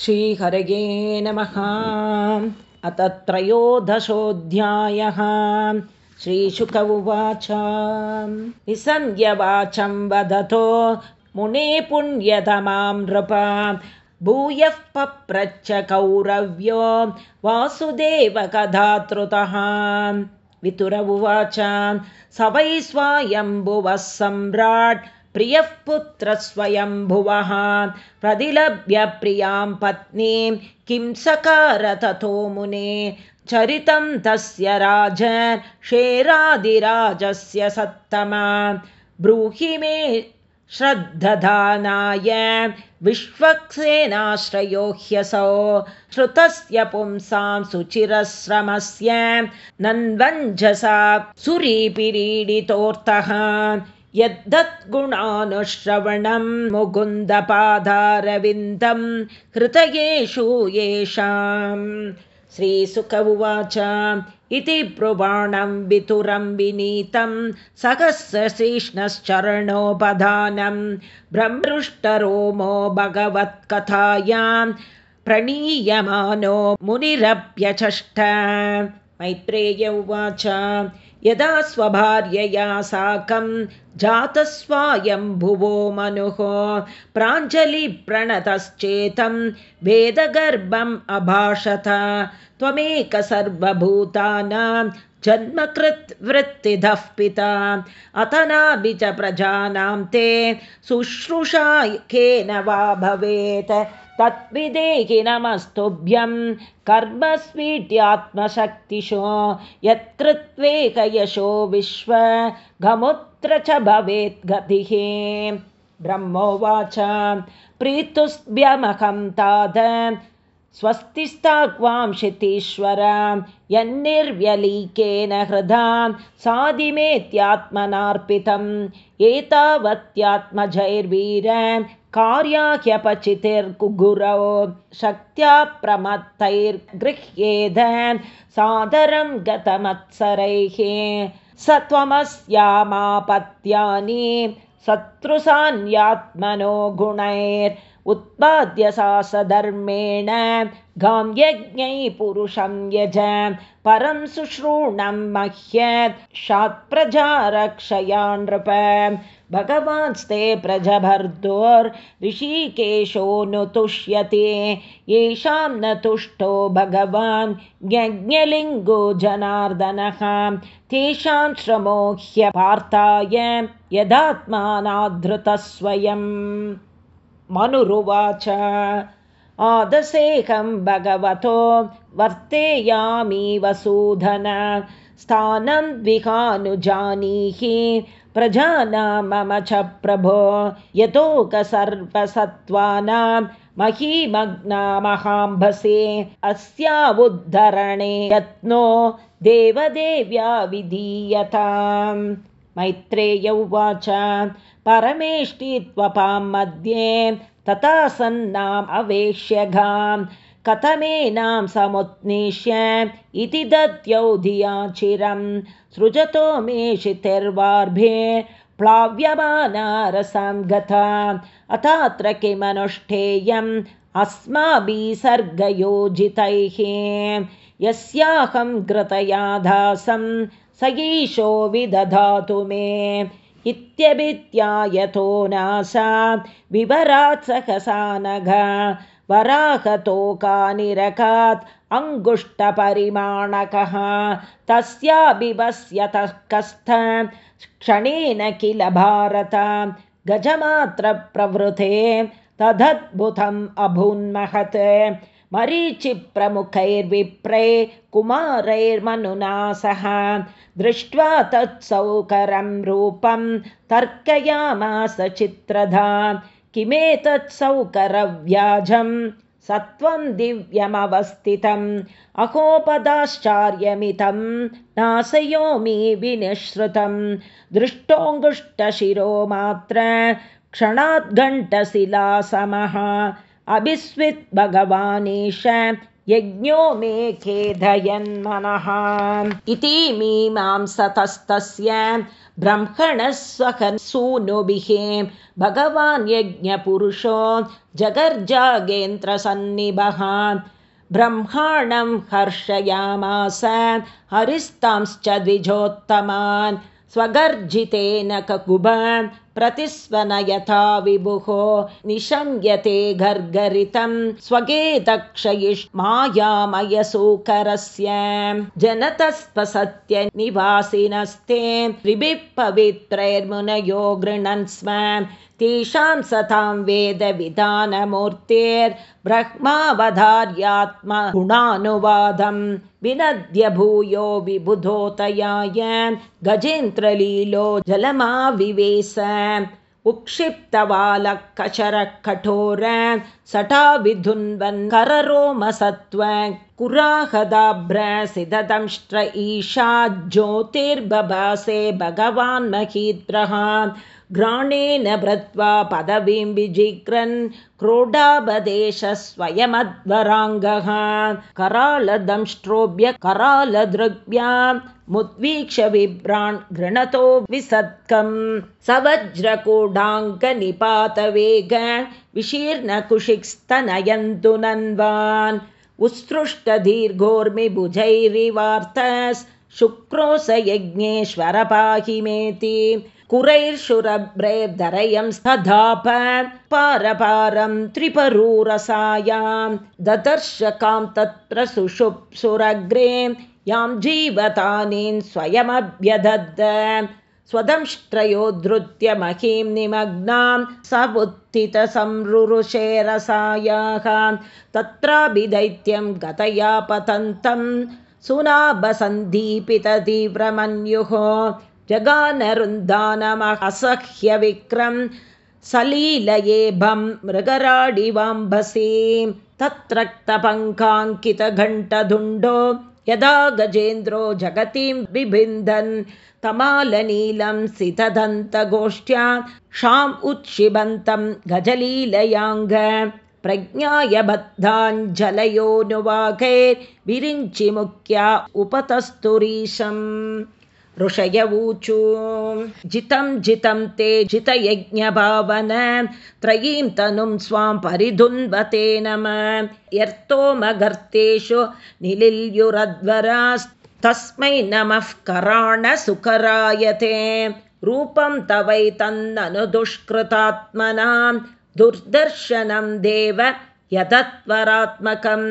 श्रीहरये नमः। अत त्रयोदशोऽध्यायः श्रीशुक उवाच। निसंज्ञवाचं वदतो मुने पुण्यतमां नृप। भूयः पप्रच्छ कौरव्यो वासुदेवकधातृतः वितुर उवाच। स वै स्वायम्भुवः सम्राट् प्रियः पुत्रस्वयम्भुवः प्रतिलभ्य प्रियां पत्नीं किं सकार ततो मुने। चरितं तस्य राज शेरादिराजस्य सत्तमा। ब्रूहि मे श्रद्धधानाय विश्वक्सेनाश्रयो ह्यसौ। श्रुतस्य पुंसां सुचिरश्रमस्य नन्वञ्जसा सुरीपिरीडितोऽर्थः यद्दद्गुणानुश्रवणं मुकुन्दपादारविन्दं हृतयेषु येषां श्रीसुक उवाच इति ब्रुवाणं वितुरं विनीतं सहस्रशीष्णश्चरणोपधानं ब्रह्मृष्टरोमो भगवत्कथायां प्रणीयमानो मुनिरप्यचष्ट। मैत्रेय उवाच यदा स्वभार्यया साकं जातस्वायम्भुवो मनुः प्राञ्जलिप्रणतश्चेतं वेदगर्भम् अभाषत त्वमेक सर्वभूतानां जन्मकृत् वृत्तिधः पिता। अतनाभि च प्रजानां ते शुश्रूषा केन वा भवेत्। तत्विदेहि नमस्तुभ्यं कर्मस्वीट्यात्मशक्तिशो यत्कृत्वेकयशो विश्वगमुत्र च भवेत् गतिः। ब्रह्मोवाच प्रीतुस्भ्यमहं ताद स्वस्तिस्ताक्वां क्षितीश्वर यन्निर्व्यलीकेन हृदा साधिमेत्यात्मनार्पितम् एतावत्यात्मजैर्वीर कार्याह्यपचितिर्कुगुरौ शक्त्या प्रमत्तैर्गृह्येद सादरं गतमत्सरैः स त्वमस्यामापत्यानि शत्रुसान्यात्मनो गुणैर् उत्पाद्य सा सधर्मेण गां यज्ञै पुरुषं यज परं शुश्रूणं मह्यत् शात्प्रजा रक्षया नृप भगवान्स्ते ऋषिकेशो नु तुष्यते येषां न तुष्टो भगवान् यज्ञलिङ्गो जनार्दनः। तेषां श्रमो ह्यपार्थाय यदात्मानाधृतः स्वयम् मनुरुवाच। आदसेहं भगवतो वर्तेयामि वसूधन। स्थानं विहानुजानीहि। प्रजानां मम च प्रभो। यतोकसर्वसत्त्वानां महीमग्नामहाम्भसे अस्यावुद्धरणे यत्नो देवदेव्या विधीयताम् मैत्रेय उवाच परमेष्टित्वपां मध्ये तथा सन्नाम् अवेश्यघां कथमेनां समुत्निष्य इति दत्यौ धिया चिरं सृजतो मे शितिर्वार्भे प्लाव्यमानारसं गता। अथात्र किमनुष्ठेयम् अस्माभिः सर्गयोजितैः। यस्याहं घृतया दासं स ईशो विदधातु मे। इत्यभित्यायतो नासा विवरात् सहसानघ वराहतोकानिरकात् अङ्गुष्ठपरिमाणकः तस्याभिवस्यतः कस्थ। क्षणेन किल भारत। गजमात्रप्रवृते। तदद्भुतम् अभून्महत् मरीचिप्रमुखैर्विप्रै कुमारैर्मनुना सह दृष्ट्वा तत्सौकरं रूपं तर्कयामास चित्रधा। किमेतत्सौकरव्याजं सत्वं दिव्यमवस्थितम् अहोपदाश्चार्यमितं नाशयोमि विनिःश्रुतं। दृष्टोऽङ्गुष्टशिरो मात्र क्षणाद्घण्टशिलासमः अभिस्वित् भगवानेश यज्ञो मे खेदयन्मनः इति मीमांसतस्तस्य ब्रह्मणः स्वहन् सूनुभिः। भगवान् यज्ञपुरुषो जगर्जागेन्द्रसन्निभः। ब्रह्माणं हर्षयामास हरिस्तांश्च द्विजोत्तमान् स्वगर्जितेन ककुब प्रतिस्वनयथा विभुः निशम्यते गर्गरितं स्वगे दक्षयिष्मायामयसूकरस्य जनतस्पसत्यनिवासिनस्ते त्रिभिः पवित्रैर्मुनयो गृह्णन् स्म तेषां सतां वेदविधानमूर्तेर्ब्रह्मावधार्यात्मगुणानुवादं विनद्य भूयो विबुधोतयाय गजेन्द्रलीलो जलमाविवेश उक्षिप्तवालकचरकठोर सटा विधुन्वन् कररोमसत्त्व कुराहदाभ्रसिदंष्ट्र ईशा ज्योतिर्बभासे भगवान् महीद्रः घ्राणेन भृत्वा पदवीं विजिक्रन् क्रोडाबदेश स्वयमध्वराङ्गः करालदंष्ट्रोभ्य करालदृग्भ्यां मुद्वीक्ष विभ्रान् घृणतो विसत्कं सवज्रकोडाङ्कनिपातवेग विशीर्णकुशिस्तनयन्तु नन्वान् उत्सृष्टदीर्घोर्मिभुजैरिवार्तस् शुक्रोस यज्ञेश्वर पाहि मेति कुरैर्षुरभ्रैर्धरयं स्तधाप पारपारं त्रिपरूरसायां ददर्शकां तत्र सुषुप्सुरग्रे यां जीवतानीन् स्वयमभ्यदद् स्वदंष्ट्रयोद्धृत्य महीं निमग्नां समुत्थितसंरुरुषेरसायाः तत्राभिदैत्यं गतया पतन्तं सुनाभसन्दीपिततीव्रमन्युः जगानरुन्दानमहसह्यविक्रं सलीलयेभं मृगराडिवाम्भसी। तत्रक्तपङ्काङ्कितघण्टधुण्डो यदा गजेन्द्रो जगतीं बिभिन्दन् तमालनीलं सितदन्तगोष्ठ्या शाम् उत्क्षिबन्तं गजलीलयाङ्ग। प्रज्ञाय बद्धाञ्जलयोनुवाघैर्विरिञ्चिमुख्या उपतस्तुरीशम् ऋषयवूचु। जितं जितं ते जितयज्ञभावन त्रयीं तनुं स्वां परिधुन्वते नम। यर्तोमगर्तेषु निलिल्युरध्वरास्तस्मै नमः कराणसुकरायते रूपं तवैतन्ननुदुष्कृतात्मनां दुर्दर्शनं देव यतत्वरात्मकम्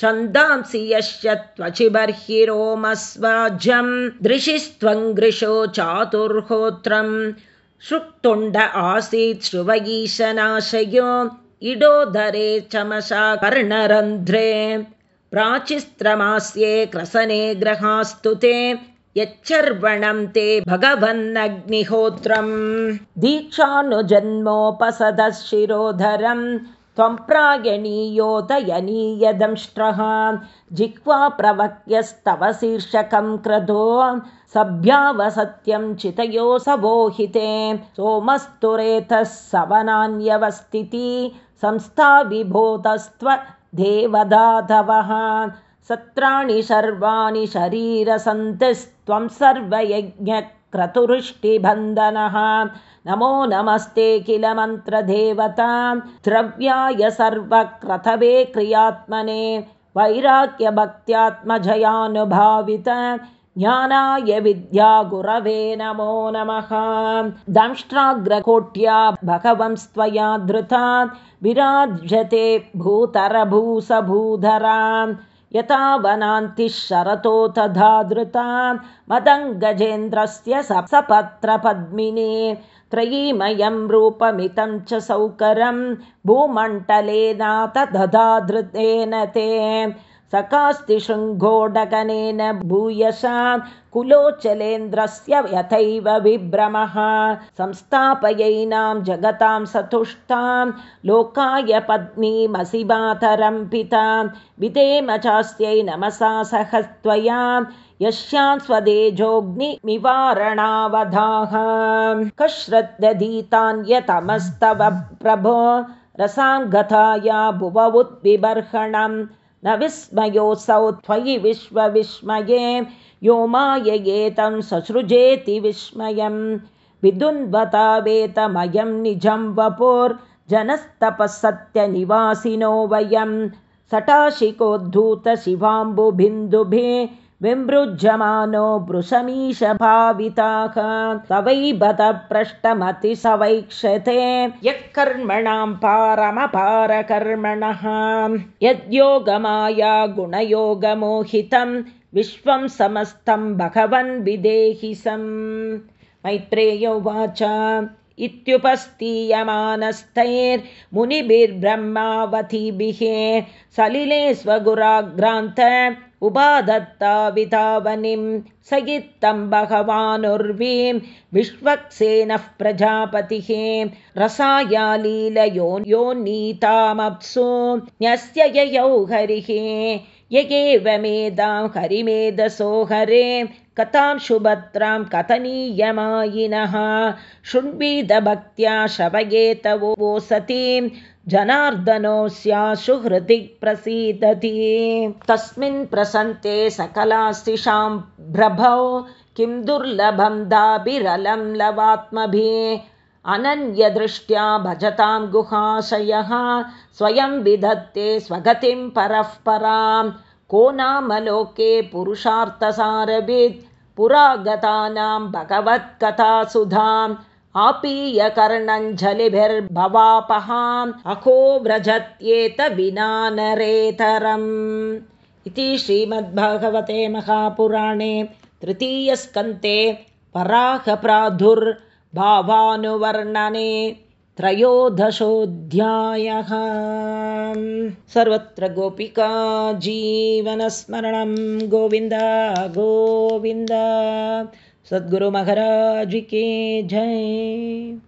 छन्दांसि यस्य त्वचिबर्हिरोमस्वाज्यं दृशिस्त्वङ्घृशो चातुर्होत्रं। शुक्तुण्ड आसीत् श्रुवगीशनाशयो इडोदरे चमसा कर्णरन्ध्रे। प्राचिस्त्रमास्ये क्रसने ग्रहास्तु ते यच्चर्वणं ते भगवन्नग्निहोत्रं दीक्षानुजन्मोपसदशिरोधरम् त्वं प्रायणीयोदयनीयदंष्ट्रः जिह्वा प्रवक्यस्तव शीर्षकं क्रतो सभ्यावसत्यं चितयो सवोहिते। सोमस्तुरेतः सवनान्यवस्थिति संस्थाविभूतस्त्व देवदाधवः। सत्राणि सर्वाणि शरीरसन्तिस्त्वं सर्वयज्ञक्रतुरुष्टिबन्धनः नमो नमस्ते किल मन्त्रदेवता द्रव्याय सर्वक्रतवे क्रियात्मने वैराग्यभक्त्यात्मजयानुभावित। ज्ञानाय विद्या गुरवे नमो नमः। दंष्ट्राग्रकोट्या भगवंस्त्वया धृता। विराज्यते भूतरभूसभूधरा यथा वनान्तिः शरतो तथा धृता मदङ्गजेन्द्रस्य सप्सपत्रपद्मिने त्रयीमयं रूपमितं च सौकरं। भूमण्डलेनाथ दधा धृतेन ते सकास्ति शृङ्गोडगनेन भूयसा कुलोचलेन्द्रस्य यथैव विभ्रमः। संस्थापयैनां जगतां सतुष्टां लोकाय पत्नीमसिमातरं पिता विधेम चास्यै नमसा सहस्त्वया। यस्यां स्वदेजोऽग्निमिवारणावधाः कश्रद्दधीतान्यतमस्तव प्रभो। रसां गताया भुव उद्बिबर्हणं न विस्मयोऽसौ त्वयि विश्वविस्मये यो माययेतं ससृजेति विस्मयं विदुन्वतावेतमयं निजं वपुर्जनस्तपःसत्यनिवासिनो वयं सटाशिकोद्धूतशिवाम्बुबिन्दुभे विमृज्यमानो भृशमीशभाविताः सवै बत पृष्टमतिसवैक्षते यः कर्मणां पारमपारकर्मणः। यद्योगमाया गुणयोगमोहितं विश्वं समस्तं भगवन् विदेहि सम् मैत्रेयोवाच इत्युपस्थीयमानस्तैर्मुनिभिर्ब्रह्मावतीभिः सलिले स्वगुराग्रान्त स इत्थं भगवानुर्वीं विश्वक्सेनः प्रजापतिः रसायालीलयो यो नीतामप्सु न्यस्य ययौ हरिः य एवमेदां हरिमेधसो हरे कथां सुभद्रां कथनीयमायिनः। शृण्वीदभक्त्या शवयेतवो सतीं जनार्दनोऽस्याशुहृदि प्रसीदति। तस्मिन् प्रसन्ते सकलास्तिषां भ्रभौ किं दुर्लभं दाभिरलं लवात्मभिः अनन्यदृष्ट्या भजतां गुहाशयः स्वयं विधत्ते स्वगतिं परः परां को नामलोके पुरुषार्थसारभित् पुरागतानां भगवत्कथासुधाम्। आपीयकर्णञ्जलिभिर्भवापहाम् अहो व्रजत्येत विना नरेतरम् इति श्रीमद्भागवते महापुराणे तृतीयस्कन्ते पराहप्रादुर्भावानुवर्णने त्रयोदशोऽध्यायः. सर्वत्र गोपिका जीवनस्मरणं गोविन्द गोविन्द. सद्गुरुमहाराजिके जय